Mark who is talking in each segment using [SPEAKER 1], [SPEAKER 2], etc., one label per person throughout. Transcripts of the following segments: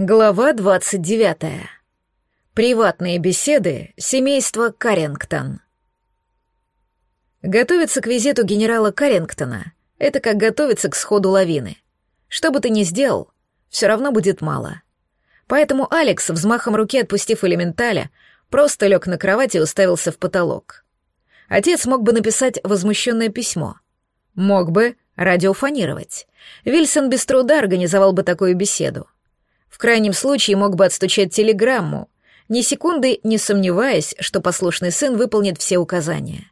[SPEAKER 1] Глава 29. Приватные беседы семейства Каррингтон. Готовиться к визиту генерала Каррингтона — это как готовиться к сходу лавины. Что бы ты ни сделал, все равно будет мало. Поэтому Алекс, взмахом руки отпустив элементаля, просто лег на кровать и уставился в потолок. Отец мог бы написать возмущенное письмо. Мог бы радиофонировать. Вильсон без труда организовал бы такую беседу — в крайнем случае мог бы отстучать телеграмму, ни секунды не сомневаясь, что послушный сын выполнит все указания.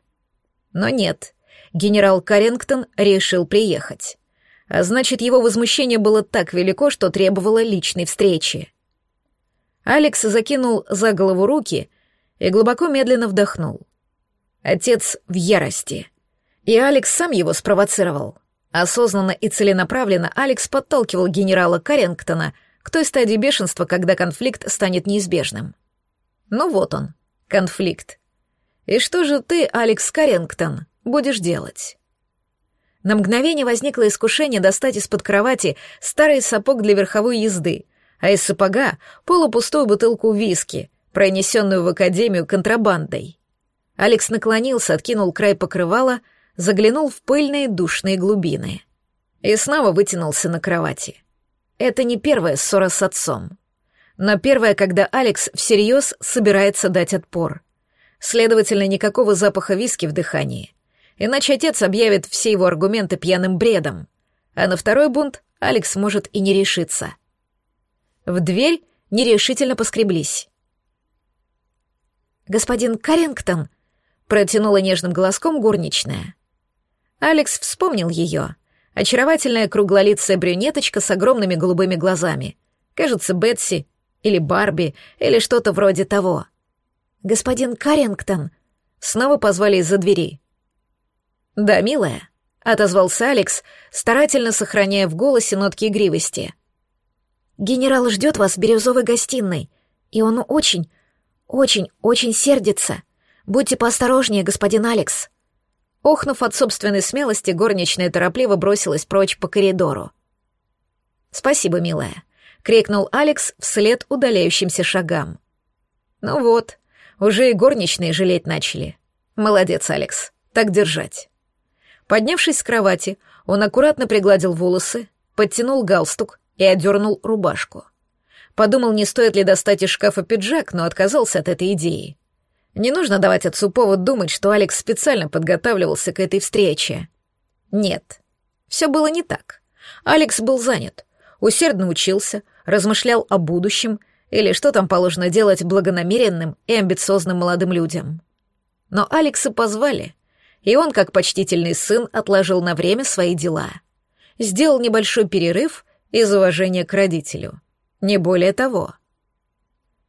[SPEAKER 1] Но нет, генерал Каррингтон решил приехать. А значит, его возмущение было так велико, что требовало личной встречи. Алекс закинул за голову руки и глубоко медленно вдохнул. Отец в ярости. И Алекс сам его спровоцировал. Осознанно и целенаправленно Алекс подталкивал генерала Каррингтона — к той стадии бешенства, когда конфликт станет неизбежным. Ну вот он, конфликт. И что же ты, Алекс Каррингтон, будешь делать? На мгновение возникло искушение достать из-под кровати старый сапог для верховой езды, а из сапога — полупустую бутылку виски, пронесенную в академию контрабандой. Алекс наклонился, откинул край покрывала, заглянул в пыльные душные глубины и снова вытянулся на кровати. Это не первая ссора с отцом. Но первая, когда Алекс всерьез собирается дать отпор. Следовательно, никакого запаха виски в дыхании. Иначе отец объявит все его аргументы пьяным бредом. А на второй бунт Алекс может и не решиться. В дверь нерешительно поскреблись. «Господин Каррингтон», — протянула нежным голоском горничная. Алекс вспомнил ее — Очаровательная круглолицая брюнеточка с огромными голубыми глазами. Кажется, Бетси или Барби или что-то вроде того. «Господин Каррингтон!» Снова позвали из-за двери. «Да, милая», — отозвался Алекс, старательно сохраняя в голосе нотки игривости. «Генерал ждет вас в бирюзовой гостиной, и он очень, очень, очень сердится. Будьте поосторожнее, господин Алекс». Охнув от собственной смелости, горничная торопливо бросилась прочь по коридору. «Спасибо, милая», — крикнул Алекс вслед удаляющимся шагам. «Ну вот, уже и горничные жалеть начали. Молодец, Алекс, так держать». Поднявшись с кровати, он аккуратно пригладил волосы, подтянул галстук и одернул рубашку. Подумал, не стоит ли достать из шкафа пиджак, но отказался от этой идеи. Не нужно давать отцу повод думать, что Алекс специально подготавливался к этой встрече. Нет, все было не так. Алекс был занят, усердно учился, размышлял о будущем или что там положено делать благонамеренным и амбициозным молодым людям. Но Алекса позвали, и он, как почтительный сын, отложил на время свои дела. Сделал небольшой перерыв из уважения к родителю. Не более того —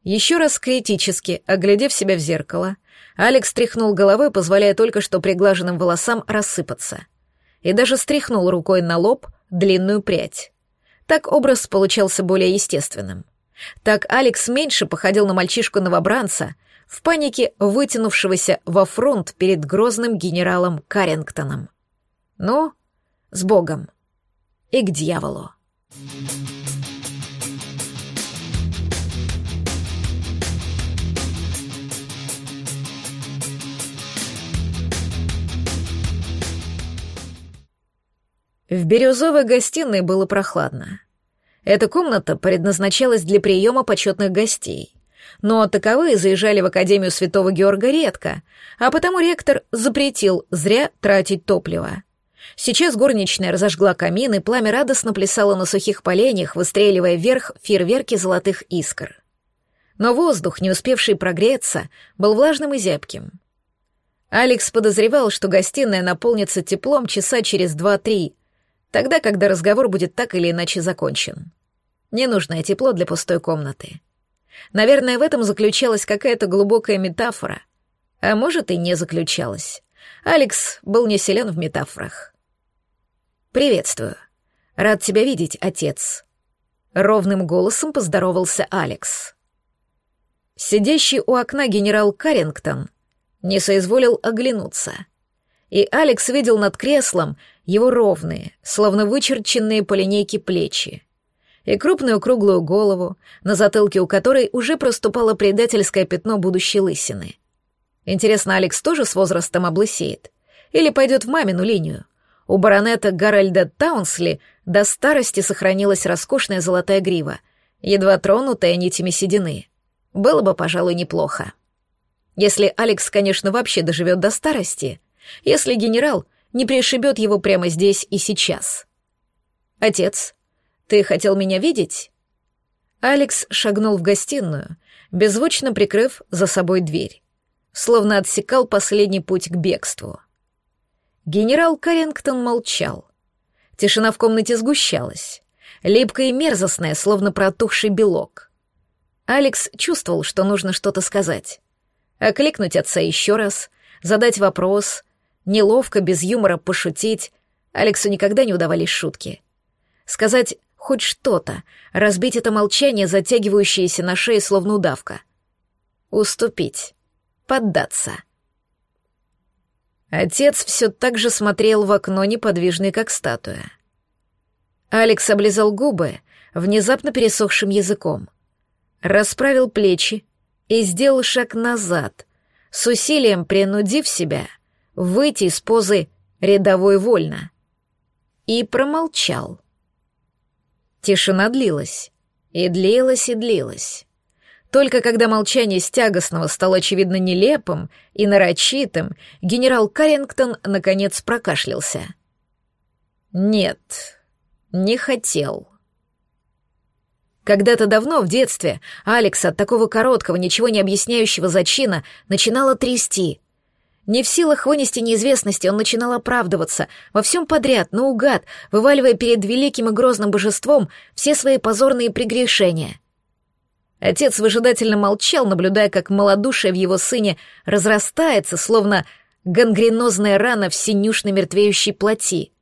[SPEAKER 1] еще раз критически, оглядев себя в зеркало, Алекс тряхнул головой, позволяя только что приглаженным волосам рассыпаться. И даже стряхнул рукой на лоб длинную прядь. Так образ получался более естественным. Так Алекс меньше походил на мальчишку-новобранца, в панике вытянувшегося во фронт перед грозным генералом Каррингтоном. Ну, с Богом. И к дьяволу. Thank you. В бирюзовой гостиной было прохладно. Эта комната предназначалась для приема почетных гостей. Но таковые заезжали в Академию Святого Георга редко, а потому ректор запретил зря тратить топливо. Сейчас горничная разожгла камин, и пламя радостно плясало на сухих поленьях, выстреливая вверх фейерверки золотых искр. Но воздух, не успевший прогреться, был влажным и зябким. Алекс подозревал, что гостиная наполнится теплом часа через два-три, Тогда, когда разговор будет так или иначе закончен. Ненужное тепло для пустой комнаты. Наверное, в этом заключалась какая-то глубокая метафора. А может, и не заключалась. Алекс был не силен в метафорах. «Приветствую. Рад тебя видеть, отец». Ровным голосом поздоровался Алекс. Сидящий у окна генерал Каррингтон не соизволил оглянуться. И Алекс видел над креслом его ровные, словно вычерченные по линейке плечи. и крупную круглую голову, на затылке у которой уже проступало предательское пятно будущей лысины. Интересно, Алекс тоже с возрастом облысеет? Или пойдет в мамину линию? У баронета Гарольда Таунсли до старости сохранилась роскошная золотая грива, едва тронутая нитями седины. Было бы, пожалуй, неплохо. Если Алекс, конечно, вообще доживет до старости, если генерал не пришибет его прямо здесь и сейчас. «Отец, ты хотел меня видеть?» Алекс шагнул в гостиную, беззвучно прикрыв за собой дверь, словно отсекал последний путь к бегству. Генерал Карингтон молчал. Тишина в комнате сгущалась, липкая и мерзостная, словно протухший белок. Алекс чувствовал, что нужно что-то сказать. Окликнуть отца еще раз, задать вопрос, неловко, без юмора пошутить. Алексу никогда не удавались шутки. Сказать хоть что-то, разбить это молчание, затягивающееся на шее, словно удавка. Уступить, поддаться — Отец все так же смотрел в окно, неподвижный, как статуя. Алекс облизал губы внезапно пересохшим языком, расправил плечи и сделал шаг назад, с усилием принудив себя выйти из позы рядовой вольно. И промолчал. Тишина длилась, и длилась, и длилась. Только когда молчание стягостного стало очевидно нелепым и нарочитым, генерал Каррингтон наконец прокашлялся. «Нет, не хотел». Когда-то давно, в детстве, Алекс от такого короткого, ничего не объясняющего зачина начинала трясти. Не в силах вынести неизвестности, он начинал оправдываться, во всем подряд, наугад, вываливая перед великим и грозным божеством все свои позорные прегрешения — Отец выжидательно молчал, наблюдая, как малодушие в его сыне разрастается, словно гангренозная рана в синюшной мертвеющей плоти.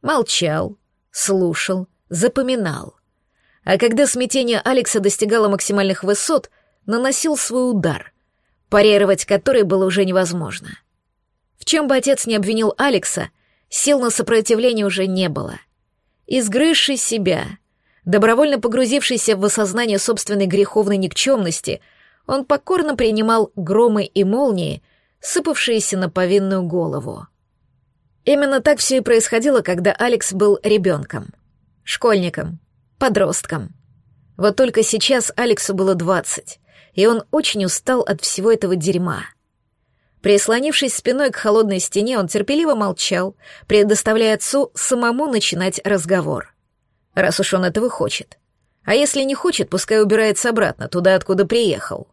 [SPEAKER 1] Молчал, слушал, запоминал. А когда смятение Алекса достигало максимальных высот, наносил свой удар, парировать который было уже невозможно. В чем бы отец не обвинил Алекса, сил на сопротивление уже не было. Изгрызший себя — Добровольно погрузившийся в осознание собственной греховной никчемности, он покорно принимал громы и молнии, сыпавшиеся на повинную голову. Именно так все и происходило, когда Алекс был ребенком, школьником, подростком. Вот только сейчас Алексу было двадцать, и он очень устал от всего этого дерьма. Прислонившись спиной к холодной стене, он терпеливо молчал, предоставляя отцу самому начинать разговор раз уж он этого хочет. А если не хочет, пускай убирается обратно, туда, откуда приехал.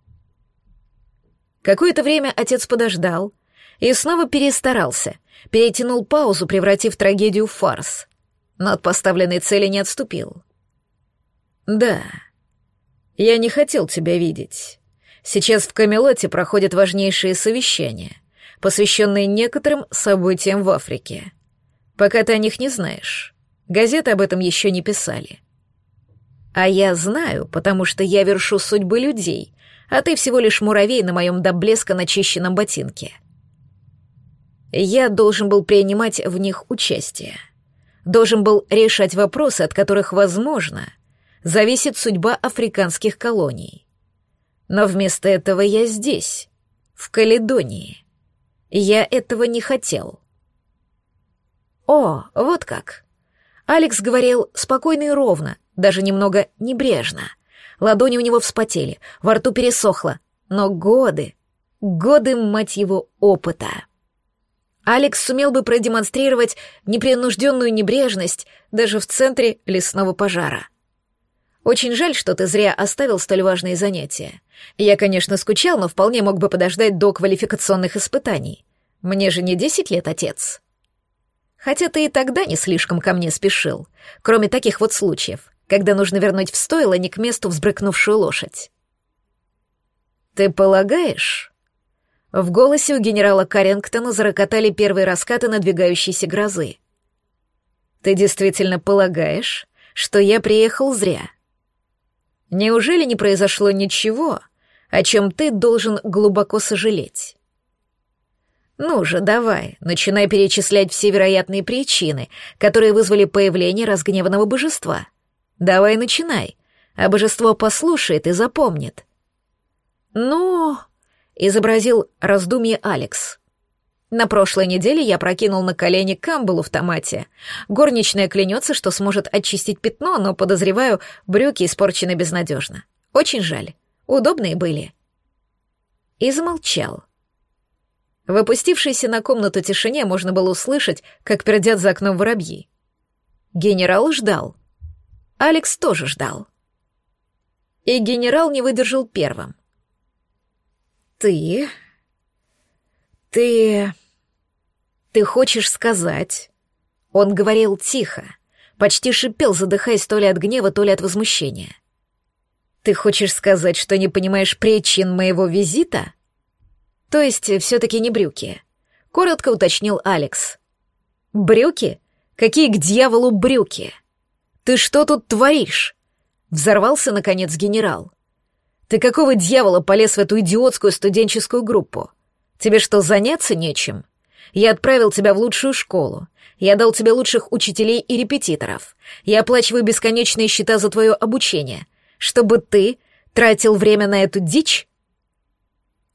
[SPEAKER 1] Какое-то время отец подождал и снова перестарался, перетянул паузу, превратив трагедию в фарс, но от поставленной цели не отступил. «Да, я не хотел тебя видеть. Сейчас в Камелоте проходят важнейшие совещания, посвященные некоторым событиям в Африке. Пока ты о них не знаешь». Газеты об этом еще не писали. А я знаю, потому что я вершу судьбы людей, а ты всего лишь муравей на моем до блеска начищенном ботинке. Я должен был принимать в них участие. Должен был решать вопросы, от которых, возможно, зависит судьба африканских колоний. Но вместо этого я здесь, в Каледонии. Я этого не хотел. О, вот как. Алекс говорил спокойно и ровно, даже немного небрежно. Ладони у него вспотели, во рту пересохло. Но годы, годы, мать его, опыта. Алекс сумел бы продемонстрировать непринужденную небрежность даже в центре лесного пожара. Очень жаль, что ты зря оставил столь важные занятия. Я, конечно, скучал, но вполне мог бы подождать до квалификационных испытаний. Мне же не десять лет, отец. Хотя ты и тогда не слишком ко мне спешил, кроме таких вот случаев, когда нужно вернуть в стойло не к месту взбрыкнувшую лошадь. «Ты полагаешь?» В голосе у генерала Каррингтона зарокотали первые раскаты надвигающейся грозы. «Ты действительно полагаешь, что я приехал зря? Неужели не произошло ничего, о чем ты должен глубоко сожалеть?» Ну же, давай, начинай перечислять все вероятные причины, которые вызвали появление разгневанного божества. Давай начинай, а божество послушает и запомнит. Ну, изобразил раздумье Алекс. На прошлой неделе я прокинул на колени камбалу в томате. Горничная клянется, что сможет очистить пятно, но, подозреваю, брюки испорчены безнадежно. Очень жаль. Удобные были. И замолчал. В опустившейся на комнату тишине можно было услышать, как пердят за окном воробьи. Генерал ждал. Алекс тоже ждал. И генерал не выдержал первым. «Ты... ты... ты хочешь сказать...» Он говорил тихо, почти шипел, задыхаясь то ли от гнева, то ли от возмущения. «Ты хочешь сказать, что не понимаешь причин моего визита?» «То есть все-таки не брюки?» — коротко уточнил Алекс. «Брюки? Какие к дьяволу брюки? Ты что тут творишь?» Взорвался, наконец, генерал. «Ты какого дьявола полез в эту идиотскую студенческую группу? Тебе что, заняться нечем? Я отправил тебя в лучшую школу. Я дал тебе лучших учителей и репетиторов. Я оплачиваю бесконечные счета за твое обучение чтобы ты тратил время на эту дичь?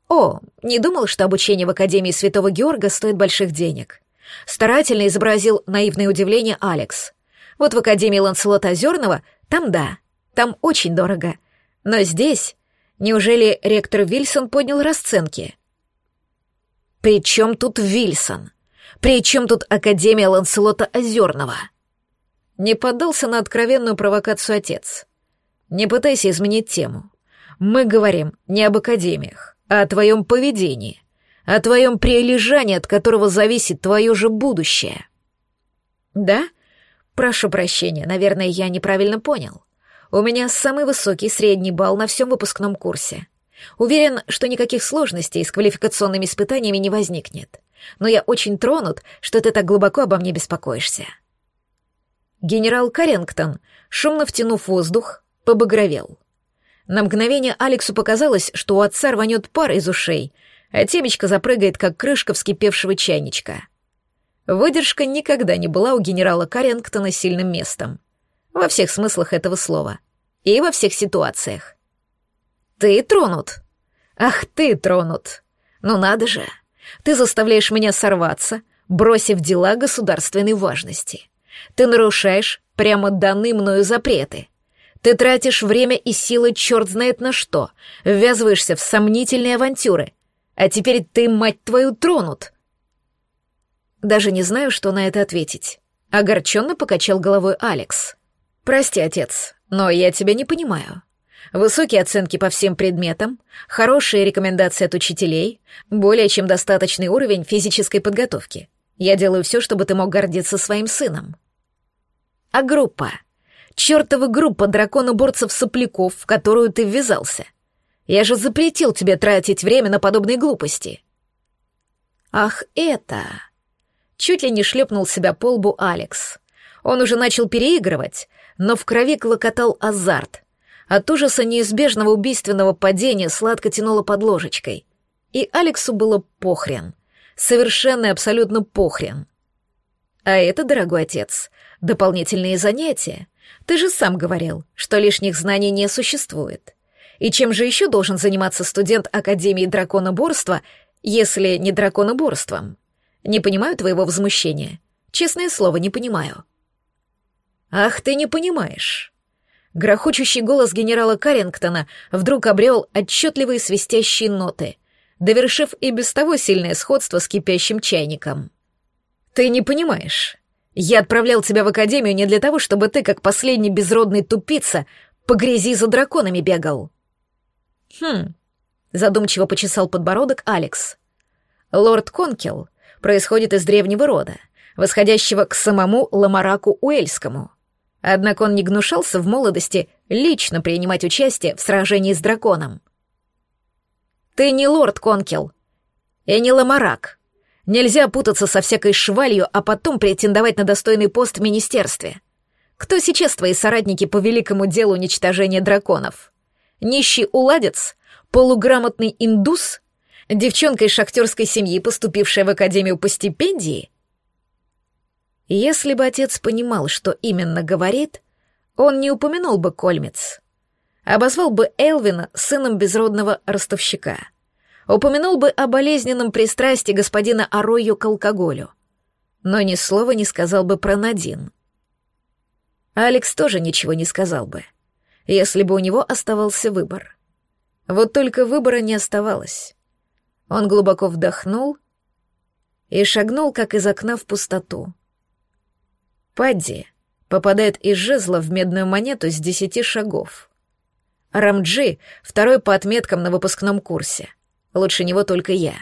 [SPEAKER 1] О, не думал, что обучение в Академии Святого Георга стоит больших денег. Старательно изобразил наивное удивление Алекс. Вот в Академии Ланселота Озерного там да, там очень дорого. Но здесь, неужели ректор Вильсон поднял расценки? При чем тут Вильсон? При чем тут Академия Ланселота Озерного? Не поддался на откровенную провокацию отец. Не пытайся изменить тему. Мы говорим не об академиях, а о твоем поведении, о твоем прилежании, от которого зависит твое же будущее. Да? Прошу прощения, наверное, я неправильно понял. У меня самый высокий средний балл на всем выпускном курсе. Уверен, что никаких сложностей с квалификационными испытаниями не возникнет. Но я очень тронут, что ты так глубоко обо мне беспокоишься. Генерал Карингтон, шумно втянув воздух, побагровел. На мгновение Алексу показалось, что у отца рванет пар из ушей, а темечко запрыгает, как крышка вскипевшего чайничка. Выдержка никогда не была у генерала Каррингтона сильным местом. Во всех смыслах этого слова. И во всех ситуациях. «Ты тронут?» «Ах, ты тронут!» «Ну надо же! Ты заставляешь меня сорваться, бросив дела государственной важности. Ты нарушаешь прямо данные мною запреты. Ты тратишь время и силы черт знает на что, ввязываешься в сомнительные авантюры. А теперь ты, мать твою, тронут. Даже не знаю, что на это ответить. Огорченно покачал головой Алекс. Прости, отец, но я тебя не понимаю. Высокие оценки по всем предметам, хорошие рекомендации от учителей, более чем достаточный уровень физической подготовки. Я делаю все, чтобы ты мог гордиться своим сыном. А группа? чертова группа драконоборцев-сопляков, в которую ты ввязался. Я же запретил тебе тратить время на подобные глупости. Ах, это... Чуть ли не шлепнул себя по лбу Алекс. Он уже начал переигрывать, но в крови клокотал азарт. От ужаса неизбежного убийственного падения сладко тянуло под ложечкой. И Алексу было похрен. Совершенно и абсолютно похрен. А это, дорогой отец, дополнительные занятия. Ты же сам говорил, что лишних знаний не существует. И чем же еще должен заниматься студент Академии драконоборства, если не драконоборством? Не понимаю твоего возмущения. Честное слово, не понимаю. Ах, ты не понимаешь. Грохочущий голос генерала Каррингтона вдруг обрел отчетливые свистящие ноты, довершив и без того сильное сходство с кипящим чайником. Ты не понимаешь. Я отправлял тебя в академию не для того, чтобы ты, как последний безродный тупица, по грязи за драконами бегал. Хм, задумчиво почесал подбородок Алекс. Лорд Конкел происходит из древнего рода, восходящего к самому Ламараку Уэльскому. Однако он не гнушался в молодости лично принимать участие в сражении с драконом. «Ты не лорд Конкел, и не Ламарак», Нельзя путаться со всякой швалью, а потом претендовать на достойный пост в министерстве. Кто сейчас твои соратники по великому делу уничтожения драконов? Нищий уладец? Полуграмотный индус? Девчонка из шахтерской семьи, поступившая в академию по стипендии? Если бы отец понимал, что именно говорит, он не упомянул бы Кольмец. Обозвал бы Элвина сыном безродного ростовщика. Упомянул бы о болезненном пристрастии господина Арою к алкоголю. Но ни слова не сказал бы про Надин. Алекс тоже ничего не сказал бы, если бы у него оставался выбор. Вот только выбора не оставалось. Он глубоко вдохнул и шагнул, как из окна в пустоту. Падди попадает из жезла в медную монету с десяти шагов. Рамджи — второй по отметкам на выпускном курсе. Лучше него только я.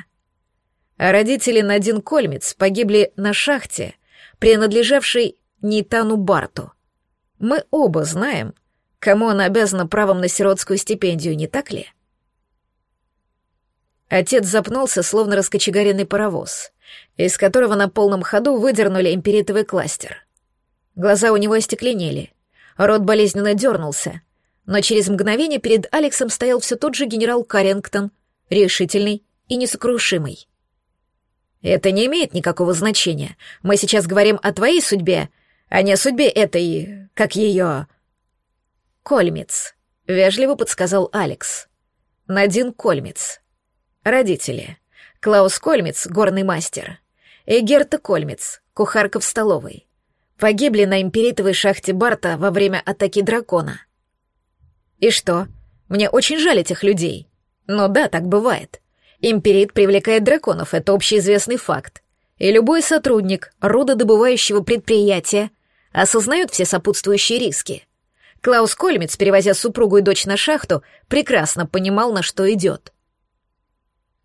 [SPEAKER 1] А родители Надин Кольмиц погибли на шахте, принадлежавшей Нейтану Барту. Мы оба знаем, кому она обязана правом на сиротскую стипендию, не так ли? Отец запнулся, словно раскочегаренный паровоз, из которого на полном ходу выдернули империтовый кластер. Глаза у него остекленели, рот болезненно дернулся, но через мгновение перед Алексом стоял все тот же генерал Каррингтон, решительный и несокрушимый. «Это не имеет никакого значения. Мы сейчас говорим о твоей судьбе, а не о судьбе этой... как ее...» «Кольмиц», — вежливо подсказал Алекс. «Надин Кольмиц. Родители. Клаус Кольмиц, горный мастер, и Герта Кольмиц, кухарка в столовой погибли на империтовой шахте Барта во время атаки дракона. И что? Мне очень жаль этих людей. Но да, так бывает. Империт привлекает драконов, это общеизвестный факт. И любой сотрудник рудодобывающего предприятия осознает все сопутствующие риски. Клаус Кольмиц, перевозя супругу и дочь на шахту, прекрасно понимал, на что идет.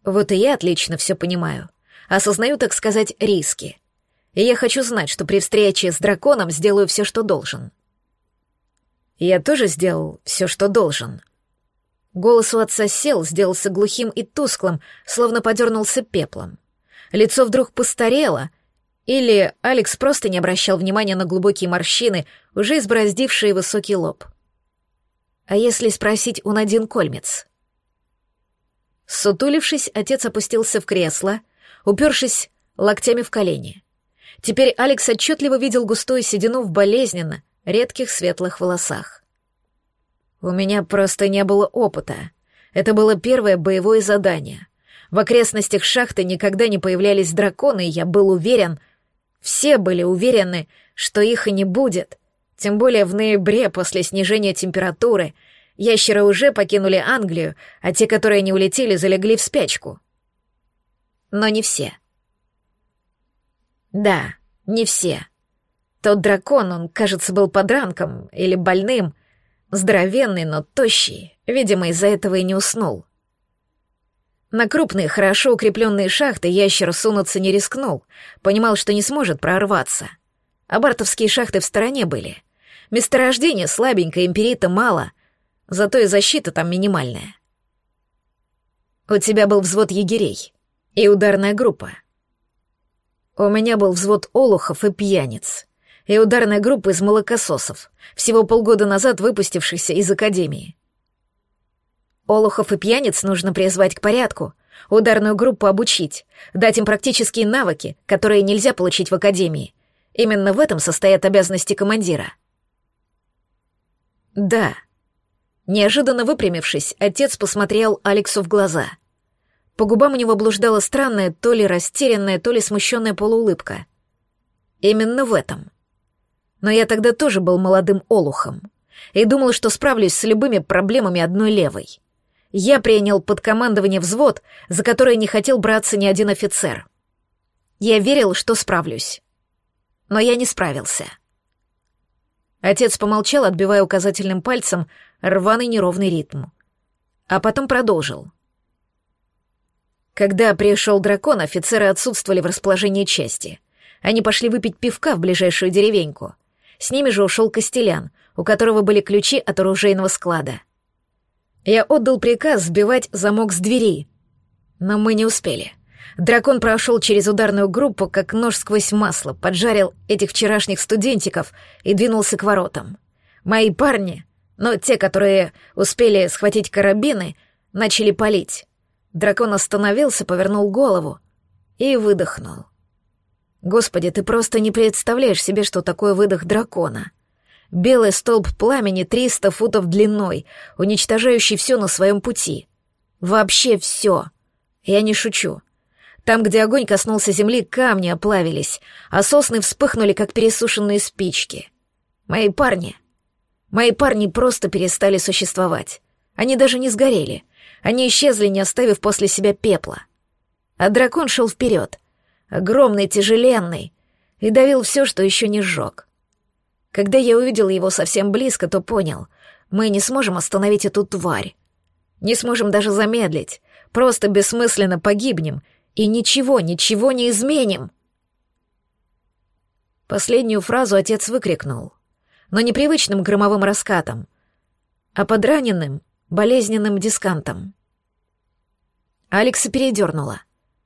[SPEAKER 1] Вот и я отлично все понимаю. Осознаю, так сказать, риски и я хочу знать, что при встрече с драконом сделаю все, что должен. Я тоже сделал все, что должен. Голос у отца сел, сделался глухим и тусклым, словно подернулся пеплом. Лицо вдруг постарело, или Алекс просто не обращал внимания на глубокие морщины, уже избороздившие высокий лоб. А если спросить у Надин Кольмец? Сутулившись, отец опустился в кресло, упершись локтями в колени. Теперь Алекс отчетливо видел густую седину в болезненно, редких светлых волосах. У меня просто не было опыта. Это было первое боевое задание. В окрестностях шахты никогда не появлялись драконы, и я был уверен, все были уверены, что их и не будет. Тем более в ноябре, после снижения температуры, ящеры уже покинули Англию, а те, которые не улетели, залегли в спячку. Но не все. Да, не все. Тот дракон, он, кажется, был подранком или больным, здоровенный, но тощий, видимо, из-за этого и не уснул. На крупные, хорошо укрепленные шахты ящер сунуться не рискнул, понимал, что не сможет прорваться. А бартовские шахты в стороне были. Месторождение слабенькое, империта мало, зато и защита там минимальная. У тебя был взвод егерей и ударная группа — у меня был взвод олухов и пьяниц, и ударная группа из молокососов, всего полгода назад выпустившихся из академии. Олухов и пьяниц нужно призвать к порядку, ударную группу обучить, дать им практические навыки, которые нельзя получить в академии. Именно в этом состоят обязанности командира. Да. Неожиданно выпрямившись, отец посмотрел Алексу в глаза — по губам у него блуждала странная, то ли растерянная, то ли смущенная полуулыбка. Именно в этом. Но я тогда тоже был молодым олухом и думал, что справлюсь с любыми проблемами одной левой. Я принял под командование взвод, за который не хотел браться ни один офицер. Я верил, что справлюсь. Но я не справился. Отец помолчал, отбивая указательным пальцем рваный неровный ритм. А потом продолжил. Когда пришел дракон, офицеры отсутствовали в расположении части. Они пошли выпить пивка в ближайшую деревеньку. С ними же ушел Костелян, у которого были ключи от оружейного склада. Я отдал приказ сбивать замок с двери, но мы не успели. Дракон прошел через ударную группу, как нож сквозь масло, поджарил этих вчерашних студентиков и двинулся к воротам. Мои парни, но те, которые успели схватить карабины, начали палить. Дракон остановился, повернул голову и выдохнул. Господи, ты просто не представляешь себе, что такое выдох дракона. Белый столб пламени 300 футов длиной, уничтожающий все на своем пути. Вообще все. Я не шучу. Там, где огонь коснулся земли, камни оплавились, а сосны вспыхнули, как пересушенные спички. Мои парни... Мои парни просто перестали существовать. Они даже не сгорели. Они исчезли, не оставив после себя пепла. А дракон шел вперед, огромный, тяжеленный, и давил все, что еще не сжег. Когда я увидел его совсем близко, то понял, мы не сможем остановить эту тварь. Не сможем даже замедлить, просто бессмысленно погибнем и ничего, ничего не изменим. Последнюю фразу отец выкрикнул, но непривычным громовым раскатом, а подраненным, болезненным дискантом. Алекса передернула,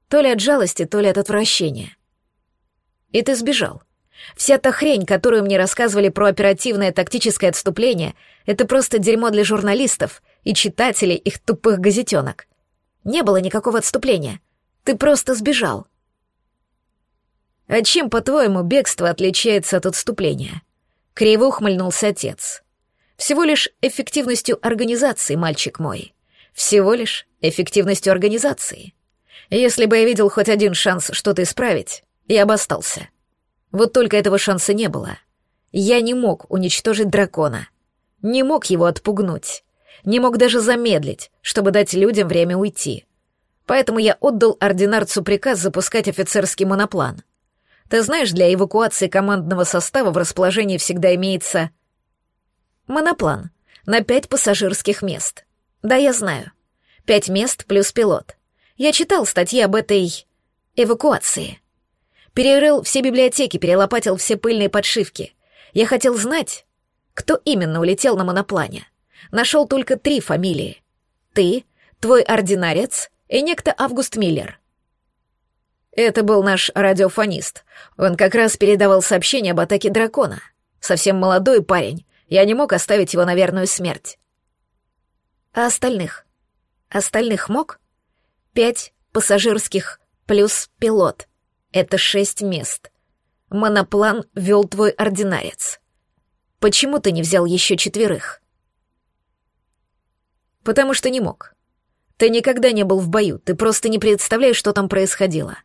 [SPEAKER 1] то ли от жалости, то ли от отвращения. И ты сбежал. Вся та хрень, которую мне рассказывали про оперативное тактическое отступление, это просто дерьмо для журналистов и читателей их тупых газетенок. Не было никакого отступления. Ты просто сбежал. А чем, по-твоему, бегство отличается от отступления? Криво ухмыльнулся отец. Всего лишь эффективностью организации, мальчик мой. Всего лишь эффективностью организации. Если бы я видел хоть один шанс что-то исправить, я бы остался. Вот только этого шанса не было. Я не мог уничтожить дракона. Не мог его отпугнуть. Не мог даже замедлить, чтобы дать людям время уйти. Поэтому я отдал ординарцу приказ запускать офицерский моноплан. Ты знаешь, для эвакуации командного состава в расположении всегда имеется... Моноплан на пять пассажирских мест. Да, я знаю. Пять мест плюс пилот. Я читал статьи об этой... эвакуации. Перерыл все библиотеки, перелопатил все пыльные подшивки. Я хотел знать, кто именно улетел на моноплане. Нашел только три фамилии. Ты, твой ординарец и некто Август Миллер. Это был наш радиофонист. Он как раз передавал сообщение об атаке дракона. Совсем молодой парень. Я не мог оставить его на верную смерть. А остальных? Остальных мог? Пять пассажирских плюс пилот. Это шесть мест. Моноплан вел твой ординарец. Почему ты не взял еще четверых? Потому что не мог. Ты никогда не был в бою, ты просто не представляешь, что там происходило.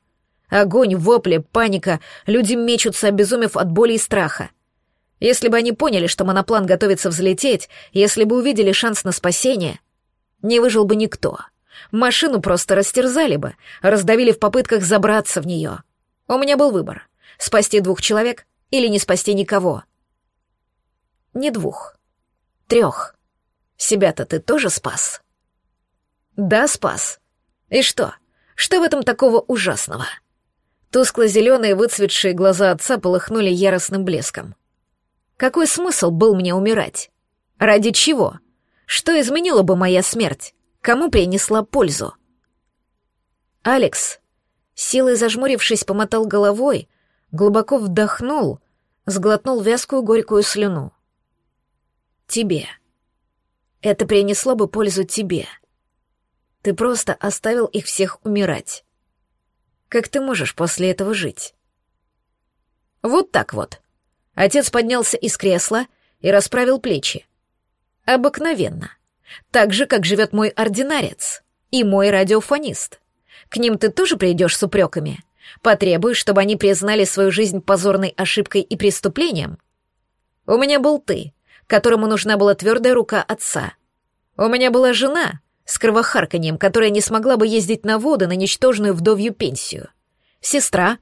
[SPEAKER 1] Огонь, вопли, паника, люди мечутся, обезумев от боли и страха. Если бы они поняли, что моноплан готовится взлететь, если бы увидели шанс на спасение, не выжил бы никто. Машину просто растерзали бы, раздавили в попытках забраться в нее. У меня был выбор — спасти двух человек или не спасти никого. Не двух. Трех. Себя-то ты тоже спас? Да, спас. И что? Что в этом такого ужасного? Тускло-зеленые выцветшие глаза отца полыхнули яростным блеском. Какой смысл был мне умирать? Ради чего? Что изменила бы моя смерть? Кому принесла пользу? Алекс Силой зажмурившись, помотал головой, глубоко вдохнул, сглотнул вязкую горькую слюну. «Тебе. Это принесло бы пользу тебе. Ты просто оставил их всех умирать. Как ты можешь после этого жить?» «Вот так вот». Отец поднялся из кресла и расправил плечи. «Обыкновенно. Так же, как живет мой ординарец и мой радиофонист». К ним ты тоже придешь с упреками? Потребуешь, чтобы они признали свою жизнь позорной ошибкой и преступлением? У меня был ты, которому нужна была твердая рука отца. У меня была жена с кровохарканьем, которая не смогла бы ездить на воды на ничтожную вдовью пенсию. Сестра,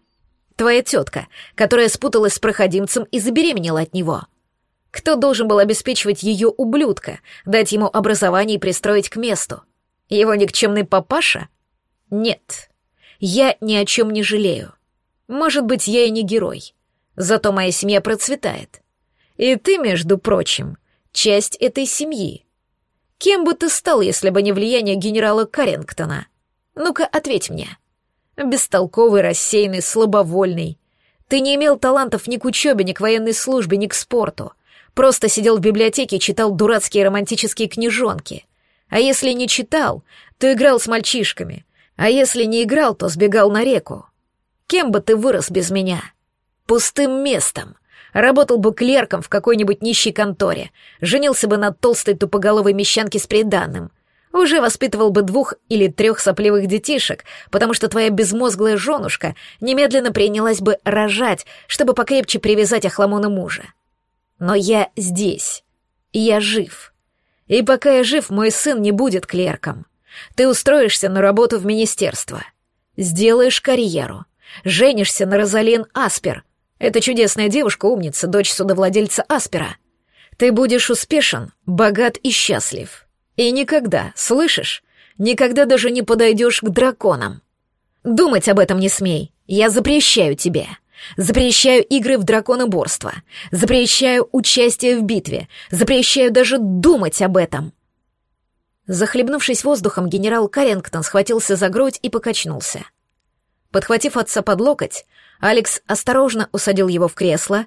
[SPEAKER 1] твоя тетка, которая спуталась с проходимцем и забеременела от него. Кто должен был обеспечивать ее ублюдка, дать ему образование и пристроить к месту? Его никчемный папаша? Нет, я ни о чем не жалею. Может быть, я и не герой, зато моя семья процветает. И ты, между прочим, часть этой семьи. Кем бы ты стал, если бы не влияние генерала Каррингтона? Ну-ка, ответь мне. Бестолковый, рассеянный, слабовольный. Ты не имел талантов ни к учебе, ни к военной службе, ни к спорту. Просто сидел в библиотеке и читал дурацкие романтические книжонки. А если не читал, то играл с мальчишками, а если не играл, то сбегал на реку. Кем бы ты вырос без меня? Пустым местом, Работал бы клерком в какой-нибудь нищей конторе, женился бы на толстой тупоголовой мещанке с приданным, уже воспитывал бы двух или трех сопливых детишек, потому что твоя безмозглая женушка немедленно принялась бы рожать, чтобы покрепче привязать охламона мужа. Но я здесь, я жив. И пока я жив, мой сын не будет клерком. Ты устроишься на работу в министерство, сделаешь карьеру, женишься на Розалин Аспер — это чудесная девушка-умница, дочь судовладельца Аспера. Ты будешь успешен, богат и счастлив. И никогда, слышишь, никогда даже не подойдешь к драконам. Думать об этом не смей, я запрещаю тебе. Запрещаю игры в драконоборство. Запрещаю участие в битве. Запрещаю даже думать об этом. Захлебнувшись воздухом, генерал Каррингтон схватился за грудь и покачнулся. Подхватив отца под локоть, Алекс осторожно усадил его в кресло,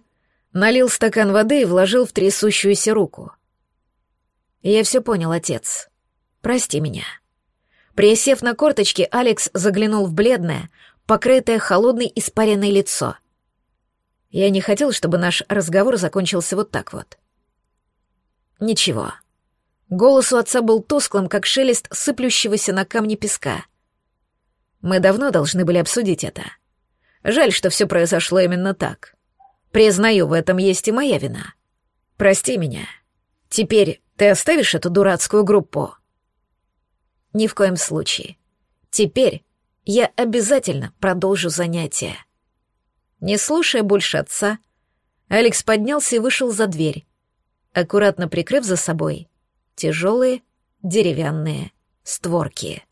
[SPEAKER 1] налил стакан воды и вложил в трясущуюся руку. «Я все понял, отец. Прости меня». Присев на корточки, Алекс заглянул в бледное, покрытое холодной испаренное лицо. Я не хотел, чтобы наш разговор закончился вот так вот. Ничего. Голос у отца был тусклым, как шелест сыплющегося на камни песка. Мы давно должны были обсудить это. Жаль, что все произошло именно так. Признаю, в этом есть и моя вина. Прости меня. Теперь ты оставишь эту дурацкую группу? Ни в коем случае. Теперь я обязательно продолжу занятия. Не слушая больше отца, Алекс поднялся и вышел за дверь, аккуратно прикрыв за собой тяжелые деревянные створки.